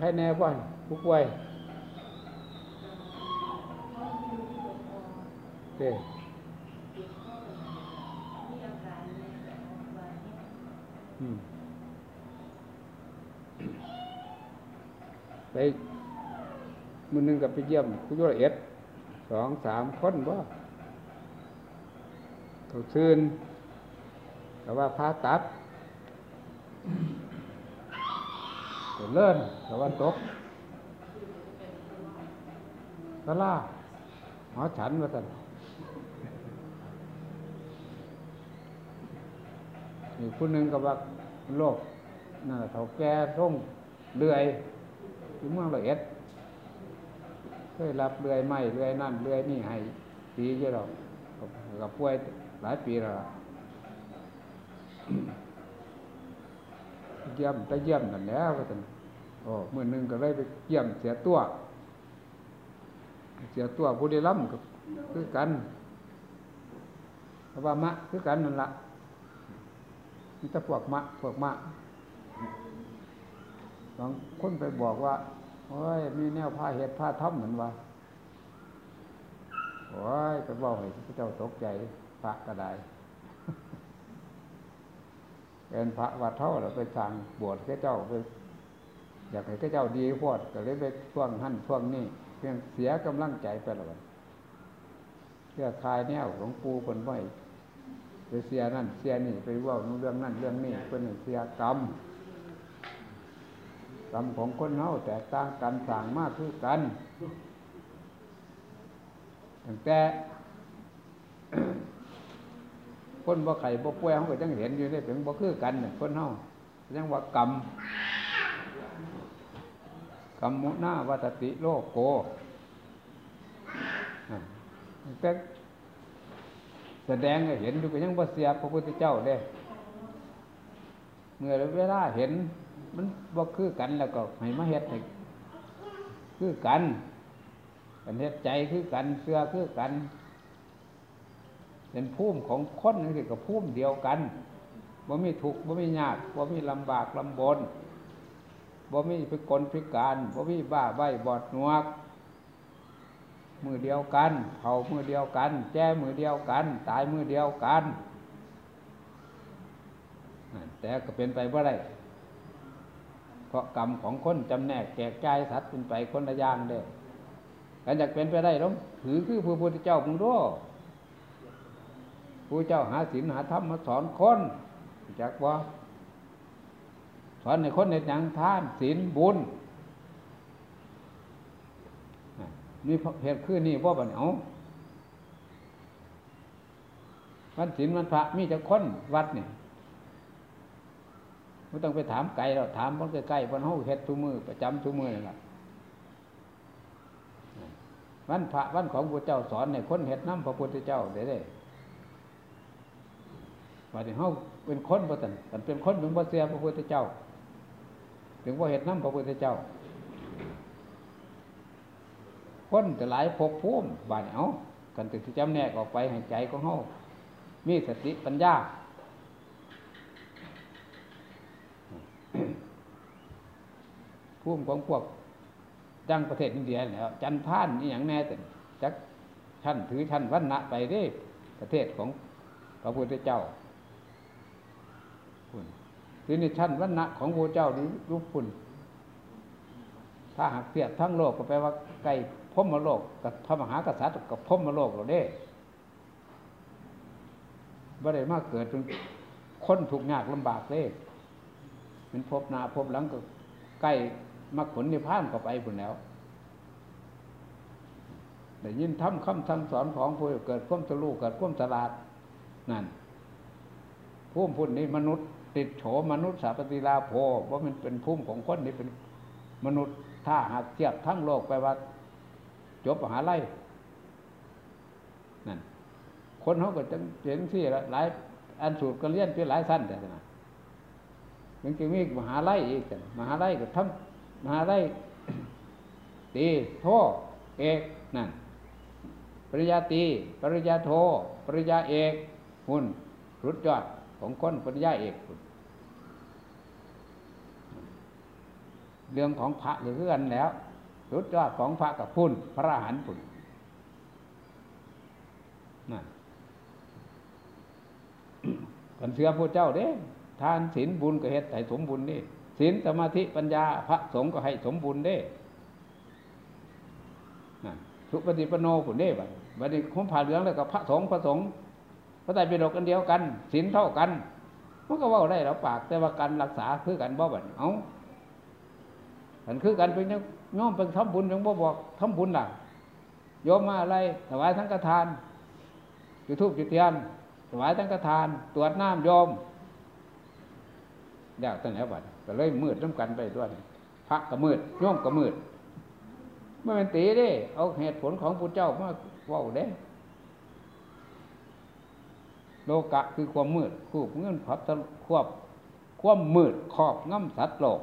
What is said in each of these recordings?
ครแน่บ่ผู้ป่วยเด้อืมไปมือหนึ่งกับไปเยี่ยมผู้ยุรเอ็ดสองสามคนบ่เขาซื่นแต่ว่าพาตัดก็ เลื่อนต่ว่าตกสลาหอฉันว่าสันอีกคนหนึ่งก็ว่าโรคนั่นแหละเท่าแก่ร่งเลื่อยอยู่เมืองละเอ็ดเคยรับเลื่อยไม้เลื่อยนั่นเลื่อยนี่ให้ปีเยอะหรอกกับป่วยหลายปีแล้วล่ะ เยี่ยมไปเยี่ยมกันแล้วก็ตันโอ้มื่อหนึงก็เลยไปเยี่ยมเสียตัว เสียตัวผู้ได้รับก็คือกันเพราะว่ามะคือกันนั่นละมีแต่พวกมะพวกมะบางคนไปบอกว่าโอ้ยมีแนวผ้าเห็ดผ้าทับเหมือนว่าโอ้ยก็บอกให้พระเจ้าตกใจพระก็ได้ เป็นพระวัดเท่าเราไปสั่งบวชแค่เจ้าไปอยากให้แค่เจ้าดีพอดก็เลยไปช่วงหั่นช่วงนี้เพียงเสียกำลังใจไปแล้วเพื่อคลายแนวของปูคนไหวไปเสียนั่นเสียนี่ไปว่าเรื่องนั่นเรื่องนี้เป็นเสียกรรมกรรมของคนเฮาแตกต่างกันสั่งมากคือกันตั้งแต่ คนบ่ไข่บ่ป่วยเขาก็ยังเห็นอยู่ได้ถึงบ่คือกันเนี่ยคนเฮายังว่ากรรมกรรมมุนาวัตติโลกโกแต่แสดงเห็นดูก็ยังบ่เสียพระพุทธเจ้าเด้ เมื่อเวลาเห็น มันบ่คือกันแล้วก็ให้มาเฮ็ดให้คือกันกันเฮ็ดใจคือกันเสื้อคือกัน เป็นภูมิของคนนี่นคือกับภูมิเดียวกันบ่ามีทุกข์บ่มียากบ่ามีลำบากลำบนบ่ามีพิกลพิการบ่ามีบ้าใบบอดนวก มือเดียวกัน เผามือเดียวกัน แจ้มือเดียวกัน ตายมือเดียวกันแต่ก็เป็นไปบ่ได้เพราะกรรมของคนจำแนกแจกจ่ายสัตว์เป็นไปคนละอย่างเด้อกันอยากเป็นไปได้ต้องถือคือพระพุทธเจ้ามึงรู้ ผู้เจ้าหาศีลหาธรรมมาสอนคนจักว่าสอนในคนในอย่างทานศีลบุญนี่เหตุคือนี่ว่าบันเอาวันศีลวันพระมีจะคนวัดนี่ไม่ต้องไปถามไกลเราถามคนใกล้ๆคนเฮาเฮ็ดทุมือประจำทุมือนี่แหละวันพระวันของพระเจ้าสอนในคนเฮ็ดน้ำพระพุทธเจ้าเด้ ว่าที่เฮาเป็นคนบ่ตันแต่เป็นคนถึงบ่เสียพระพุทธเจ้า ถึงบ่เห็นน้ำพระพุทธเจ้า คนแต่หลายภพภูมิบาดเอากันถึงที่จำแนกออกไปให้ใจของเฮามีสติปัญญาภูมิของพวกจังประเทศอินเดียแล้วจันท่านนี่อย่างแน่แต่จักชั้นถือชั้นวันณะไปเด้ประเทศของพระพุทธเจ้า คือในชั้นวันณะของพระเจ้าหรือรูปคุณถ้าหากเทียบทั้งโลกก็แปลว่าไก่พมโลกกับพระมหากษัตริย์กับพมโลกเราเด้บ่ได้มากเกิดเป็นคนถูกยากลำบากเลยมันพบนาพบหลังก็ใกล้มาขนในพานก็ไปผุนแล้วได้ยินทำคำสั่งสอนของผู้เกิดความทะลุเกิดความตลาดนั่นภูมิพุ่นนี้มนุษย์ ติดโฉมนุษย์สาปฏิลาโภว่ามันเป็นภูมิของคนนี่เป็นมนุษย์ถ้าหากเทียบทั้งโลกไปว่า จบมหาลัยนั่นคนเขาก็จะเห็นที่หลายอันสูตรก็เรียนเป็นหลายสั้นแต่นะยังจะมีมหาลัยอีกมหาลัยก็ทำมหาลัยตีโทเอกนั่นปริญญาตีปริญญาโทปริญญาเอกหุ่นรุดยอดของคนปริญญาเอกหุ่น เรื่องของพระหรือเพื่อนแล้วสุดยอดของพระกับพุ่นพระหันพุ่นนั่นกันเสือพระเจ้าเด้ทานศีลบุญก็เฮ็ดให้สมบุญนี่ศีลสมาธิปัญญาพระสงฆ์ก็ให้สมบุญเด้นั่นสุปฏิปโนผุนเด้บัดบัดนี้ผมผ่าเหลืองแล้วกับพระสงฆ์พระสงฆ์พระไตรปิฎกกันเดียวกันศีลเท่ากันมันก็ว่าได้เราปากแต่ว่าการรักษาคือกันบ่บัดเอา อันคือกันเป็นยังย่อมเป็นทำบุญยังบ่บอกทำบุญหล่ะโยมมาอะไรถวายทั้งกระทานจุดทูบจุดเทียนถวายทั้งกระทาน ตรวจน้ำโยมเดี๋ยวตั้งแล้วบัดก็เลยมืดน้ำกันไปด้วยพระก็มืดโยมก็มืดไม่เป็นตีเด้ เอาเหตุผลของพระเจ้ามาว่าเด้ โลกะคือความมืด คู่เงื่อนขับควบ ความมืดขอบง่ำสัตว์โลก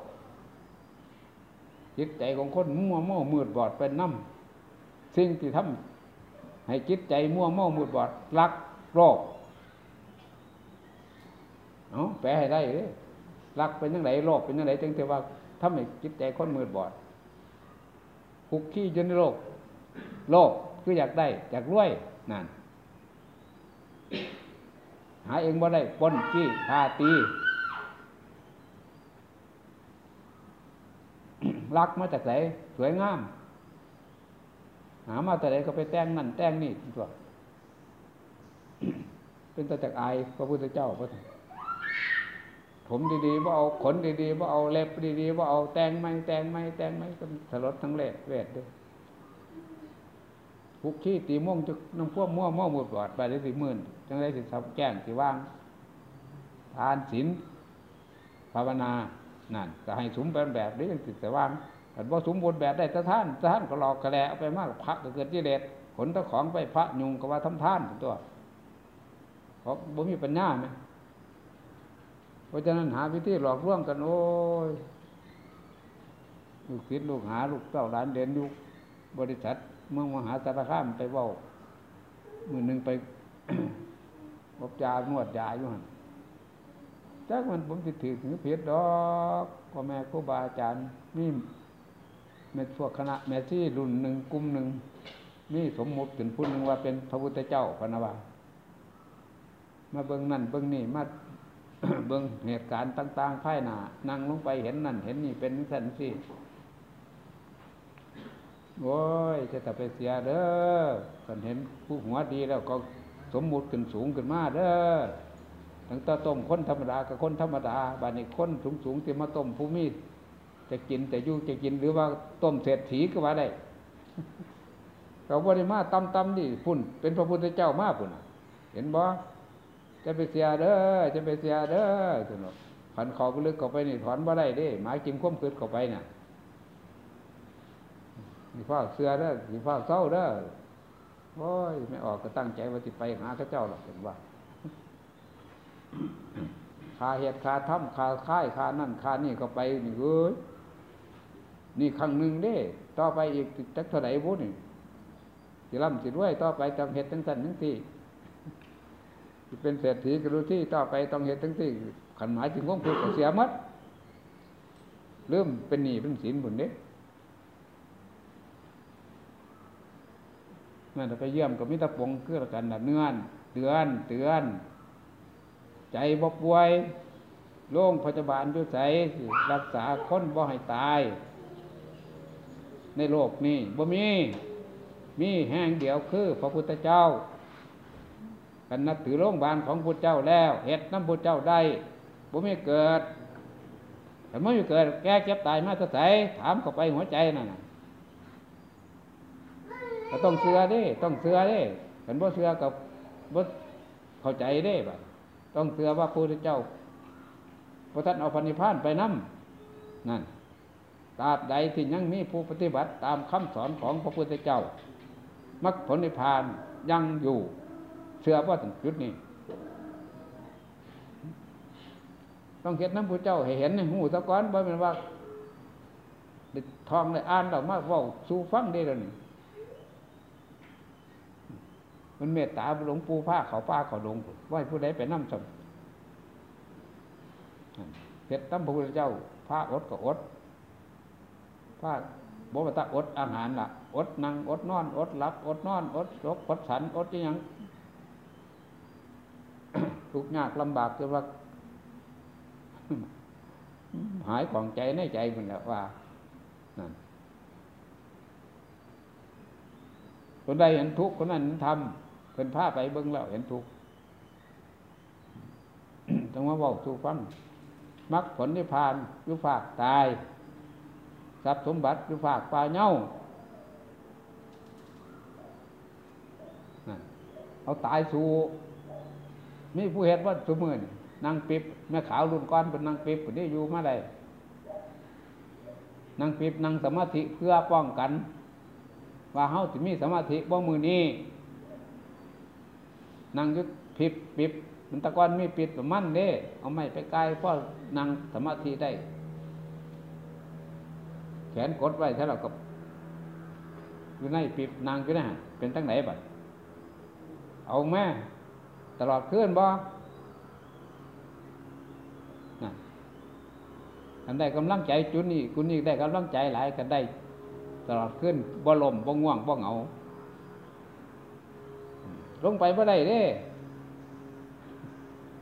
จิตใจของคนมั่วเมามืดบอดเป็นน้ำสิ่งที่ทำให้จิตใจมั่วเมามืดบอดรักโลกเอาแปลให้ได้เลยรักเป็นยังไงโลกเป็นยังไงจึงเทว่าทำให้จิตใจคนมืดบอดคุกขี้จนในโลกโลกคืออยากได้อยากรวยนั่นหาเองบ่ได้ปนจี้พาตี รักมาจากไหนสวยงาม หามาแต่ไหนก็ไปแต่งนั่นแต่งนี่ตัวเป็นตัวจากอายพระพุทธเจ้าพระผมดีๆว่าเอาขนดีๆว่าเอาเล็บดีๆว่าเอาแต่งไม้แต่งไม้แต่งไม้ก็สลดทั้งเล็บเวทด้วยพุกขี้ตีม่วงจะน้ำพวกม่วงม่วงหมดบอดไปได้สิหมื่นจังได้สิสับแก้งสิว่างทานศีลภาวนา นั่นก็ให้สมเป็นแบบนี้ยังติดแต่ว่างแต่ว่าสมบูรณ์แบบได้ท่านท่านก็หลอกกระแลเอาไปมากพระก็เกิดที่เลดขนตะของไปพระยุงก็ว่าทำท่านตัวเพราะบ่มีปัญญาไหมเพราะฉะนั้นหาวิธีหลอกลวงกันโอ้ยลูกศิษย์ลูกหาลูกเต้าหลานเด่นอยู่บริษัทเมืองมหาสารคามไปว่ามือหนึ่งไปบยานวดยาอยู่หัน จักมันผมติดถือถึงเพียรดอกพ่อแม่ครูบาอาจารย์นี่เม็ดพวกคณะแม่ที่รุ่นหนึ่งกลุ่มหนึ่งนี่สมมุติถึงพูดหนึ่งว่าเป็นพระพุทธเจ้าพนวามาเบิ้งนั่นเบิ้งนี่มาเบื้องเหตุการณ์ต่าง ๆภายหน้านั่งลงไปเห็นนั่น เห็นนี่เป็นสันสิโอ้ยจะแต่ไปเสียเด้อคนเห็นผู้หัวดีแล้วก็สมมุติขึ้นสูงขึ้นมาเด้อ ตั้งแต่ต้มคนธรรมดากับคนธรรมดาบานนี้คนสูงสูงที่มาต้มผู้มีจะกินแต่ยู่จะกินหรือว่าต้มเศรษฐีก็ว่าได้เราบริมาตำตำนี่พุ่น เป็นพระพุทธเจ้ามากพุ่นเห็นบ่จะไปเสียเด้อจะไปเสียเด้อสนุกขันขอบลึกเข้าไปนี่ถอนบ่ได้เด้หมายกินข้มคืดเข้าไปน่ะมีฟ้าเสือเด้อมีฟ้าเศร้าเด้อโอ้ยไม่ออกก็ตั้งใจว่าติไปหาพระเจ้าหรอกเห็นว่า คาเหตุคาถ้ำคาค่ายคานั่นคานี่ก็ไปนี่เอ้ยนี่ครั้งหนึ่งเด้ ต่อไปอีกจักเท่าไหร่บุนี่สิล่ำสิด้วย ต่อไปจำเหตุทั้งสั้นทั้งที่เป็นเศรษฐีกรู้ที่ต่อไปต้องเหตุทั้งที่ขันหมายถึงวงพูดเสียมัดเริ่มเป็นหนี้เป็นสินบุญเด้เมื่อเราไปเยี่ยมกับมิตรปงคือกันนะเนื่อนเตือนเตือน ใจบกป่วยโล่งพยาบาลด้วยใจรักษาคนบ่ให้ตาย ในโลกนี้บ่มี มีแห้งเดียวคือ พระพุทธเจ้ากันนับถือโรงพยาบาลของพุทธเจ้าแล้วเห็ดน้ำพุทธเจ้าได้บ่ไม่เกิดแต่เมื่อเกิดแก้เจ็บตายมาจะใส่ถามเข้าไปหัวใจนั่นก็ต้องเสือดิต้องเสือดิเห็นบ่เสือกับบ่เข้าใจไดิบ่ ต้องเสือว่าพระพุทธเจ้าพระท่านเอาพันิพานไปนั่นั่นตราบใดที่ยังมีผู้ปฏิบัติตามคำสอนของพระพุทธเจ้ามรรคผลนิพพานยังอยู่เชื่อว่าถึงจุดนี้ ต้องเห็นน้ำพระเจ้าให้เห็นในหูสะก้อนบ่เป็นว่าทองเลยอ่านเรามากว่าสู้ฟังได้เลย มันเมตตาหลวงปู่ผ้าเขาป้าเขาหลงว่าผู้ใดไปนั่งสมเห็ดตั้มพระพุทธเจ้าพระอดก็อดภาบวตาอดอาหารล่ะอดนั่งอดนอน อดหลับอดนอน อดรกอดฉันอดยังทุกข์ยากลำบากจนว่า หายของใจในใจมันแล้วว่านั่นคนใดเห็นทุกข์คนนั้นทำ เพิ่นพาไปเบิ่งแล้วเห็นทุกต้องมาบอกสู่ฟังมรรคผลนิพพานยุฝากตายทรัพย์สมบัติยุฝากปลาเน่าเอาตายสู่มีผู้เห็นว่าสมือนนางปิบแม่ขาวรุ่นก้อนเป็นนางปิบนี่อยู่มาได้นางปิบนางสมาธิเพื่อป้องกัน ว่าเฮาจะมีสมาธิบ่มือนี้ นางยุดปิบปิบมันตะกอนมีปิดมันเด้เอาไม้ไปไกลพราะนางสมาธิได้ แขนกดไว้ถ้าเรากับอยู่ในปิบนางอยู่นะเป็นตั้งไหนบัดเอาแม่ตลอดคืนบ่กันได้กำลังใจจุดนี้คุณนี่ได้กำลังใจหลายกันได้ ตลอดขึ้นบ่ลมบ่ง่วงบ่เหงา ลงไปบ่ได้เด้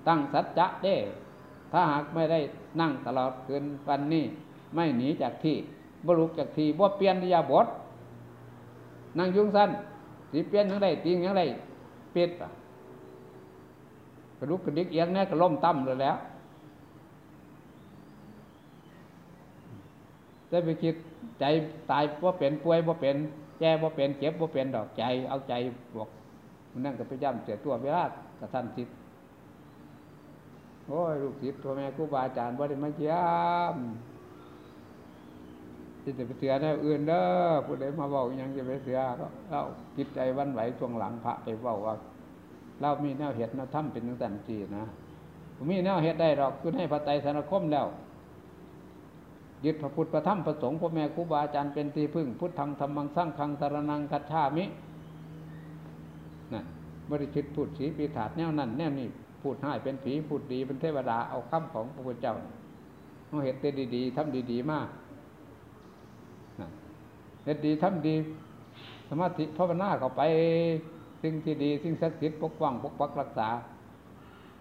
ตั้งสัจจะเด้ ถ้าหากไม่ได้นั่งตลอดคืนวันนี้ ไม่หนีจากที่บ่ลุกจากที่บ่เปลี่ยนยาบทนั่งยุ่งสั้นสีเปลี่ยนยังไงตีงยังไงเปิดอะกระดุกกระดิกเอียงเนี่ยก็ล่มตั้มเลยแล้วจะไปคิดใจตายว่าเป็นป่วยว่าเป็นแก่ว่าเป็นเจ็บว่าเป็นดอกใจ เอาใจบอก มันนั่งกับไปย่ำเสียตัวเวลากระทันจิตโอ้ยลูกศิษย์ตัวแม่ครูบาอาจารย์ว่าได้มาเยี่ยมที่จะไปเสือแนวอื่นเด้อผู้ใดมาบอกยังจะไปเสือก็เล่าจิตใจวันไหวช่วงหลังพระไปบอกว่าเรามีแนวเหตุแนวถ้ำเป็นตั้งแต่จีนะผมมีแนวเหตุได้หรอกคือให้พระไตรสนคมแล้วยึดพระพุทธพระธรรมพระสงฆ์พ่อแม่ครูบาอาจารย์เป็นที่พึ่ง พุทธังธรรมังสร้างคังสารนังคัจฉามิ บริจิตพูดสีปีถาดแนวนั้นแนวนี้พูดให้เป็นผีพูดดีเป็นเทวดาเอาคำของพระพุทธเจ้าเอาเหตุดีๆทำดีๆมากเหตุดีทำดี สมาธิภาวนาเข้าไปสิ่งที่ดีสิ่งศักดิ์สิทธิ์ปกป้องปกปักรักษา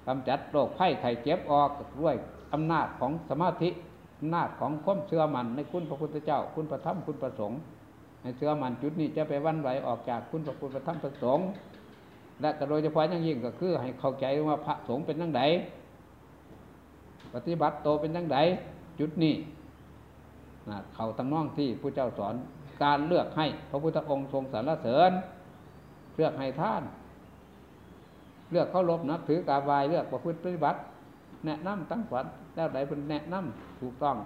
กำจัดโรคไข้ไข้เจ็บออกด้วยอำนาจของสมาธิอำนาจของความเชื่อมันในคุณพระพุทธเจ้า คุณพระธรรมคุณพระสงฆ์ในเชื่อมันจุดนี้จะไปวันไหวออกจากคุณพระพุทธพระธรรมพระสงฆ์ และโดยเฉพาะอย่างยิ่งก็คือ ให้เข้าใจว่าพระสงฆ์เป็นยังไงปฏิบัติโตเป็นยังไงจุดนี้นะเขาตั้งน้องที่ผู้เจ้าสอนการเลือกให้พระพุทธองค์ทรงสรรเสริญ เลือกให้ท่าน เลือกเขาลบนับถือกาบายเลือกประพฤติปฏิบัติ แนะนำตั้งฝันแล้วใดเป็นแนะนำถูกต้อง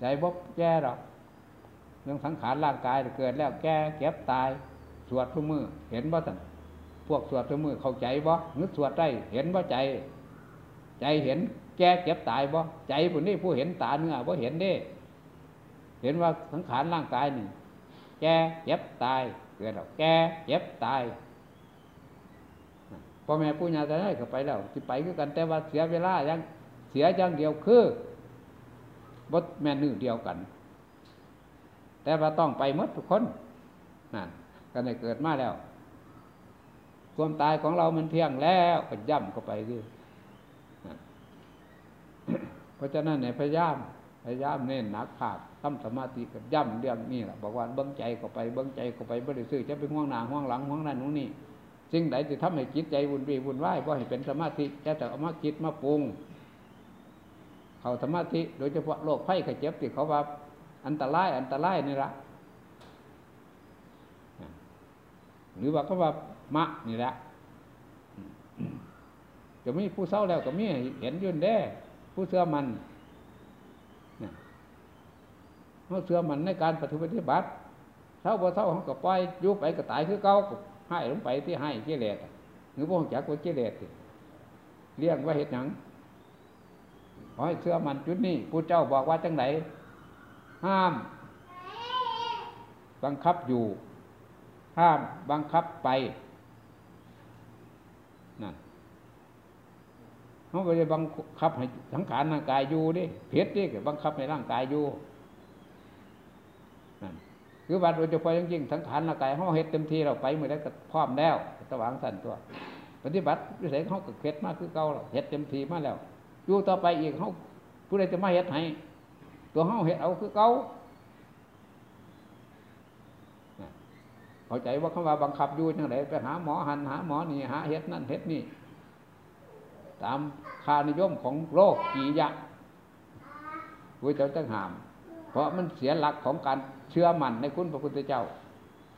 ใจบกแย่หรอก เรื่องสังขารร่างกายเกิดแล้วแก่เก็บตาย สวดทุกมือเห็นบ่สันพวกสวดทุกมือเข้าใจบ่นึกสวดได้เห็นบ่ใจ ใจเห็นแก่เก็บตายบ่ใจผู้นี้ผู้เห็นตาเนื้อบ่เห็นเด้ เห็นว่าสังขารร่างกายนี่แก่เจ็บตายเกิดแล้วแก่เจ็บตายพ่อแม่ปู่ย่าตายายก็ไปแล้วที่ไปคือกันแต่ว่าเสียเวลายังเสียอย่างเดียวคือบดแม่นื้อเดียวกัน แต่ว่าต้องไปมดทุกคนนั่นก็ได้เกิดมาแล้ว ความตายของเรามันเที่ยงแล้วก็ย่ำก็ไปดิเพราะฉะนั้นในพยายามพยายามเน้นหนักขาดทำสมาธิกับย่ำเรื่องนี่แหละบอกว่าเบิ้งใจก็ไปเบิ้งใจก็ไปบริสุทธิ์จะไปห่วงหน้าห่วงหลังห่วงนั่นห่วงนี่สิ่งใดจะทำให้จิตใจวุ่นวี่วุ่นวายเพราะให้เป็นสมาธิจะแต่เอามาคิดมาปรุงเขาสมาธิโดยเฉพาะโรคไข้ไข้เจ็บที่เขาว่า อันตรายอันตรายนี่ละหรือว่าเขาว่ามะนี่แหละจะมีผู้เศร้าแล้วก็มีเห็นยืนได้ผู้เชื่อมันเขาเชื่อมันในการปฏิบัติเท่าบ่เท่าเขาก็ปล่อยยุบไปก็ตายคือเก่าให้ลงไปที่ให้กิเลสหรือพวกจักว่ากิเลสเรียกว่าเหตุหนังขอให้เชื่อมันจุดนี้ผู้เจ้าบอกว่าจังไหน ห้าม บังคับอยู่ ห้ามบังคับไปนั่นเฮาเขาไปบังคับให้สังขารร่างกายอยู่ดิเพชรดิบังคับให้ร่างกายอยู่นั่นคือบัดโดยเฉพาะจริงสังขารร่างกายเขาเฮ็ดเต็มที่เราไปเมื่อไรก็พร้อมแล้วสว่างสั่นตัวปฏิบัติวิสัยเขาก็เฮ็ดมากคือเก่าเฮ็ดเต็มที่มาแล้วอยู่ต่อไปอีกเขาผู้ใดจะมาเฮ็ดให้ ตัวเขาเฮ็ดเอาคือเก่าเข้าใจว่าคำว่าบังคับอยู่ยังไงไปหาหมอหันหาหมอนี่หาเฮ็ดนั่นเฮ็ดนี่ ตามค่านิยมของโลกกียะพระเจ้าตั้งหาม เพราะมันเสียหลักของการเชื่อมั่นในคุณพระพุทธเจ้า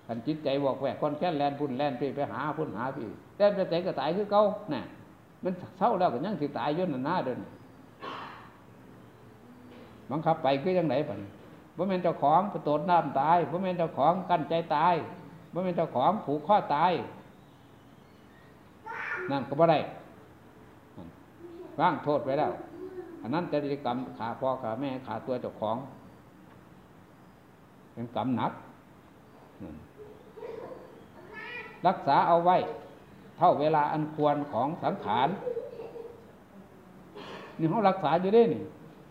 กันจิตใจบอกแหวกคนแค่แลนพุ่นแลนไปไปหาพุ่นหาพี่แลนไปใจก็ตายคือเก่าน่ะมันเศร้าแล้วก็ยังสิตายย่นหน้าเดิน บังคับไปคือยังไหนปะบ่แม่นเจ้าของประตูน้ำตายบ่แม่นเจ้าของกั้นใจตายบ่แม่นเจ้าของผูกข้อตายนั่นก็บ่ได้ว่างโทษไปแล้วอันนั้นจริยกรรมขาพ่อขาแม่ขาตัวเจ้าของ เป็นกรรมหนัก รักษาเอาไว้ เท่าเวลาอันควรของสังขารนี่เขารักษาอยู่ได้นี่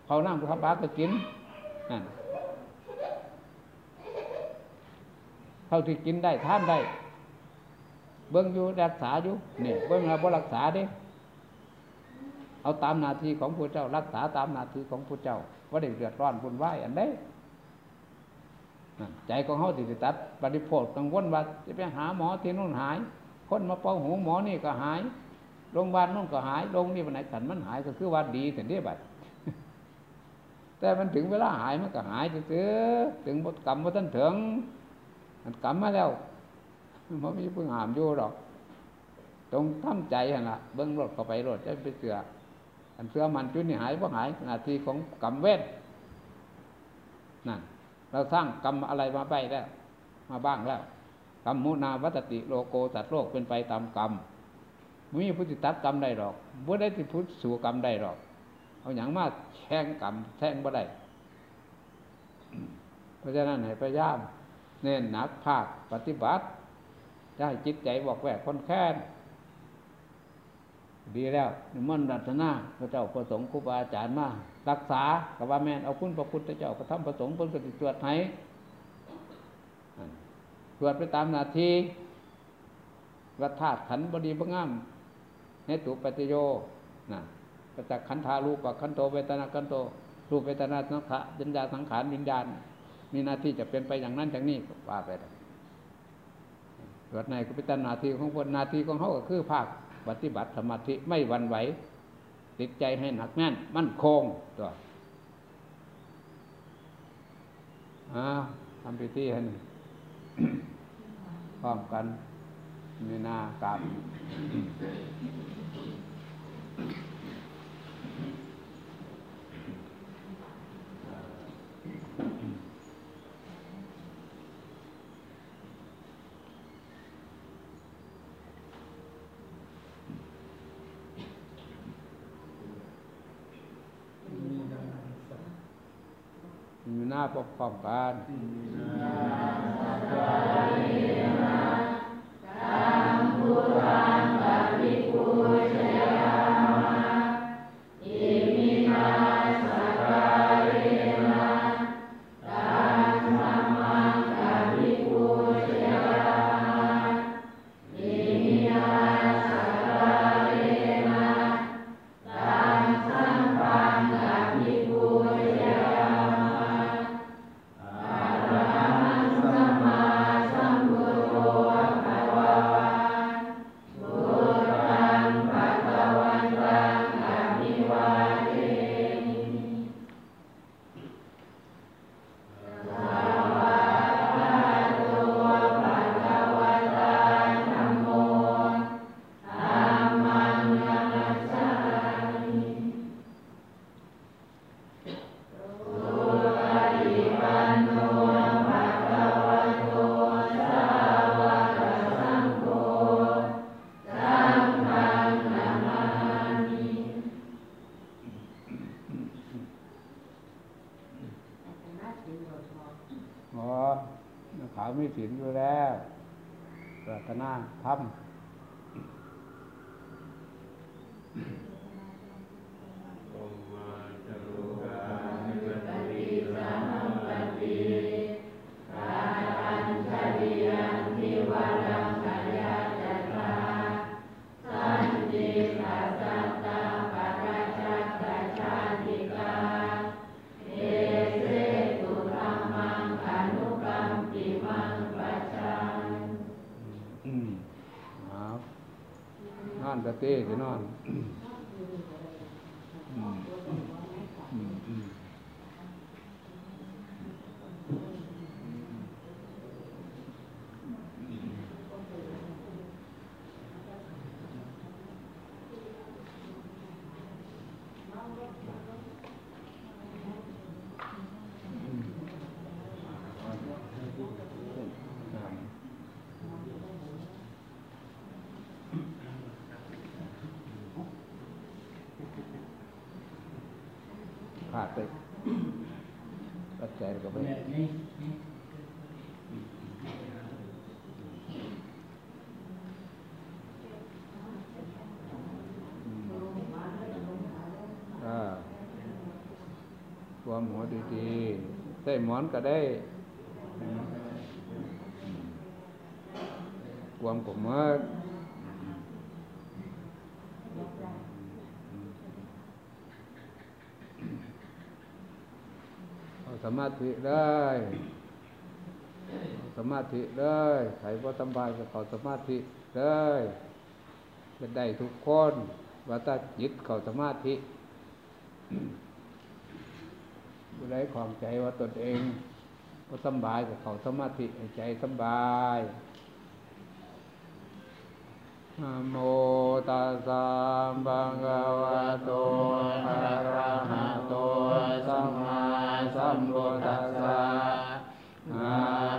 เขานั่งทำบาก็กินนั่นเท่าที่กินได้ท่านได้ เบิ้งอยู่รักษาอยู่นี่เบิ้งเราบ่รักษาเด้เอาตามนาทีของพระเจ้า รักษาตามนาทีของพระเจ้าว่าได้เดือดร้อนบุญไหวอันใดใจของเขาติดตัดปฏิโภคกังวลว่าจะไปหาหมอที่นู่นหาย คนมาเป่าหูหมอนี่ก็หายโรงพยาบาลนู่นก็หายโรงนี่วันไหนขันมันหายก็คือว่าดีแต่เนี่ยบัด แต่มันถึงเวลาหายมันก็หายจะซื้อถึงบทกรรมว่าท่านถึงมันกรรมมาแล้วมันไม่เพิ่งหามอยู่หรอกตรงทำใจฮะละเบิ้งรถเข้าไปรถจะไปเสืออันเสือมันจุดนี่หายว่าหายนาทีของกรรมเวทนั่นเราสร้างกรรมอะไรมาไปแล้ว มาบ้างแล้วกรรมมุนาวัตติโลโกตัดโลกเป็นไปตามกรรมไม่มีพุทธิตัดกรรมได้หรอกบ่ได้ที่พุทธสู่กรรมได้หรอก เอาอย่างมาแช่งกรรมแช่งบ่ได้เพราะฉะนั้นให้พยายามเน้นหนักภาคปฏิบัติจะให้จิตใจบอกแวกคนแค้นดีแล้วนิมนรัตนาพระเจ้าประสงค์ครูบาอาจารย์มารักษากับว่าแม่นเอาคุณพระพุทธเจ้าพระธรรมประสงค์เพิ่นก็สิตรวจให้ตรวจไปตามนาทีวัฏธาตุขันบดีบงามในตุปฏิโยนะ ประจักขันธารูปขันโตเวทนาขันโตรูปเวทนาสังขารวิญญาสังขารวิญญาณ มีหน้าที่จะเป็นไปอย่างนั้นอย่างนี้ว่าไปตรวจในก็เป็นนาทีของคนนาทีของเขาก็คือภาคปฏิบัติสมาธิไม่วันไหวติดใจให้หนักแน่น มั่นคงตัวอ่าทำพิธีให้หนึ่งพร้อมกันมีนากราบมีหน้าพร้อม ๆกัน ปรารรม ขาดไปปัจจัยก็ไปอ่าความหัวดีๆใส่หมอนก็ได้ความผมว่าเอาส มาธิเลยสมาธิเลยใครว่าสบายก็เขาสมาธิเลยจะได้ทุกคนว่าถ้าจิตเขาสมาธิผู้ใดของใจว่าตนเองก็สบายกับเขาสมาธิให้ใจสบายนะโมตัสสะภะคะวะโตอะระหะโตสัมมา สัมพุทธัสสะ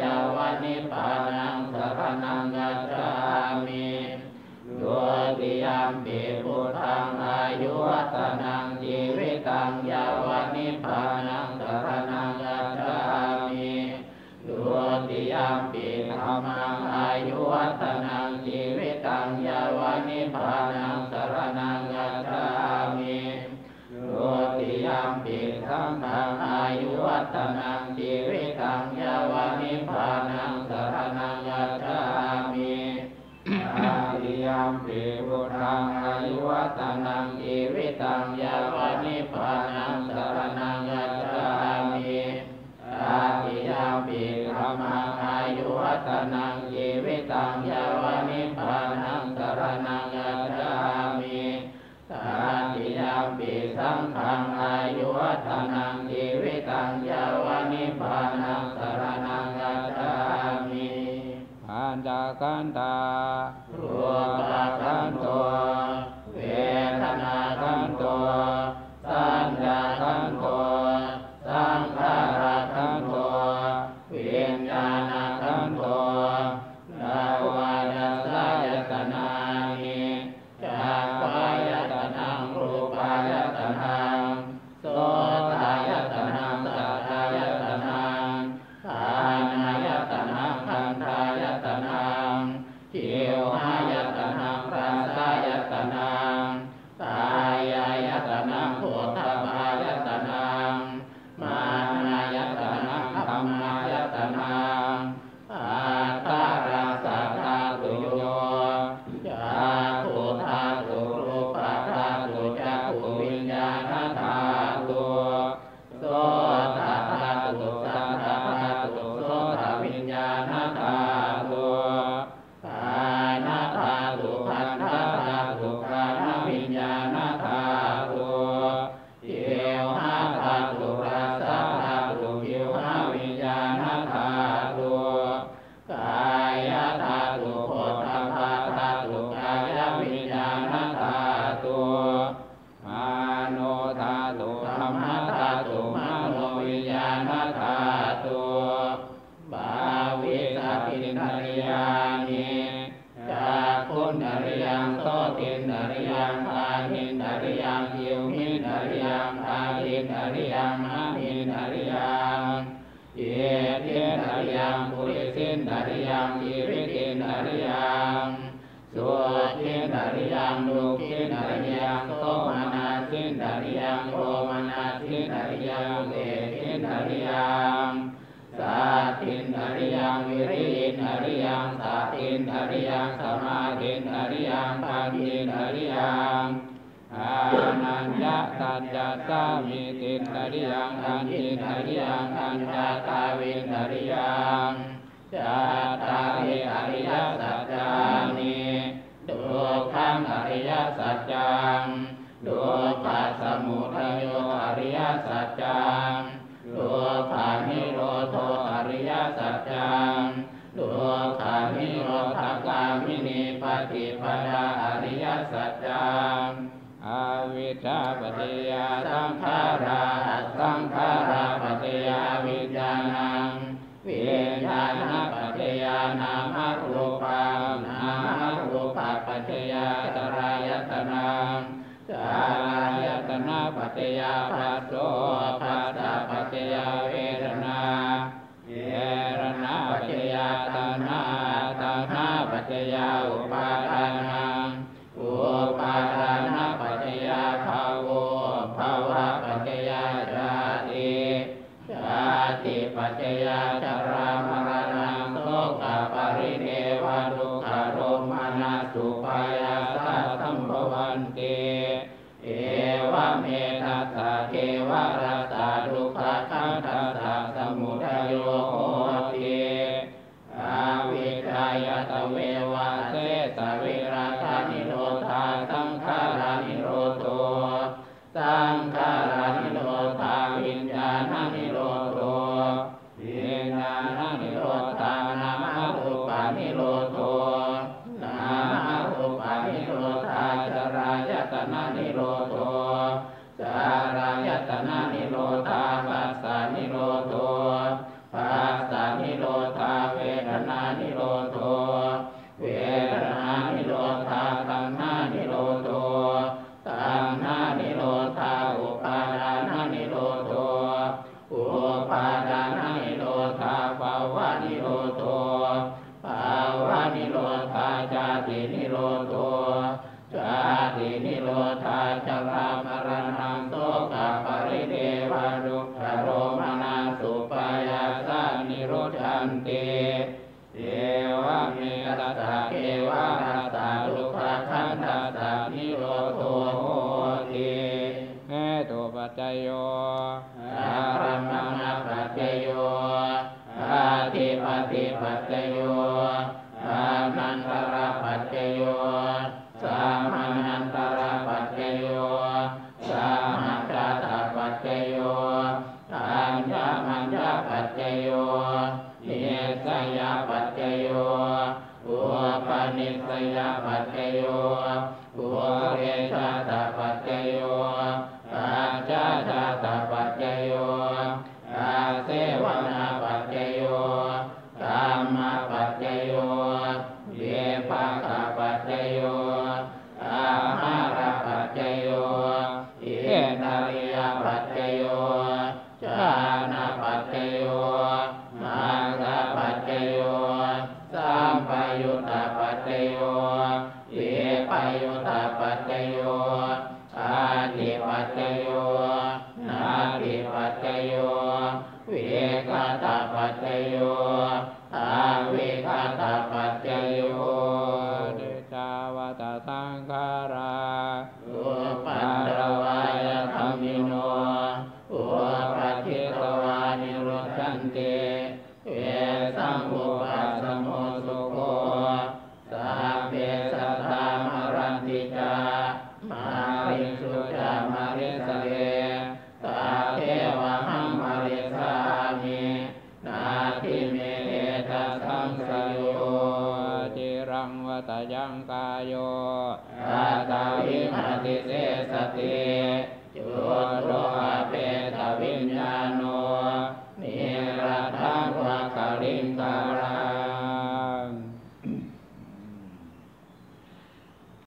ยาวานิพพานังสรนังกัจฉามิโยติยามปิพุทธังอายุวัตนังชีวิตังยาวานิพานังสรนังกัจฉามิโยติยามปิธัมมังอายุวัตนังชีวิตังยาวานิพานังสรนังกัจฉามิโยติยามปิสังฆังอายุวัตนัง ตนังอีวิตังยาวานิพานังสรนังกัจฉามิอาริยมปิธรรมังอายุวัตนังอีวิตังยาวานิพานังสรนังกัจฉามิอาริยมปิสังฆังอายุวัตนังอีวิตังยาวานิพานังสรนังกัจฉามิอันดากันตา ตังดุขินตริยังโทมนาสินตริยังโรมนาสินตริยังเวทินตริยังสาธินตริยังวิริยินตริยังสาธินตริยังสมาธินตริยังปัญญินตริยังอานัญญตัญญาตามิตินตริยังอันตินตริยังอัญญาตาวินตริยังจาตาริอริยสัจจานิ ขังอริยสัจจังดูปัสสมุทัยโยอริยสัจจังดูขานิโรโทอริยสัจจังดูขานิโรธกามินีปฏิปดาอริยสัจจังอวิชชาปฏิยาสังขาราสังขาราปฏิยาวิญญาณังวิญญาณปฏิยานัง ตยาภัตโต ปัจจโยนาติปัจจโยเวกตาปัจจโย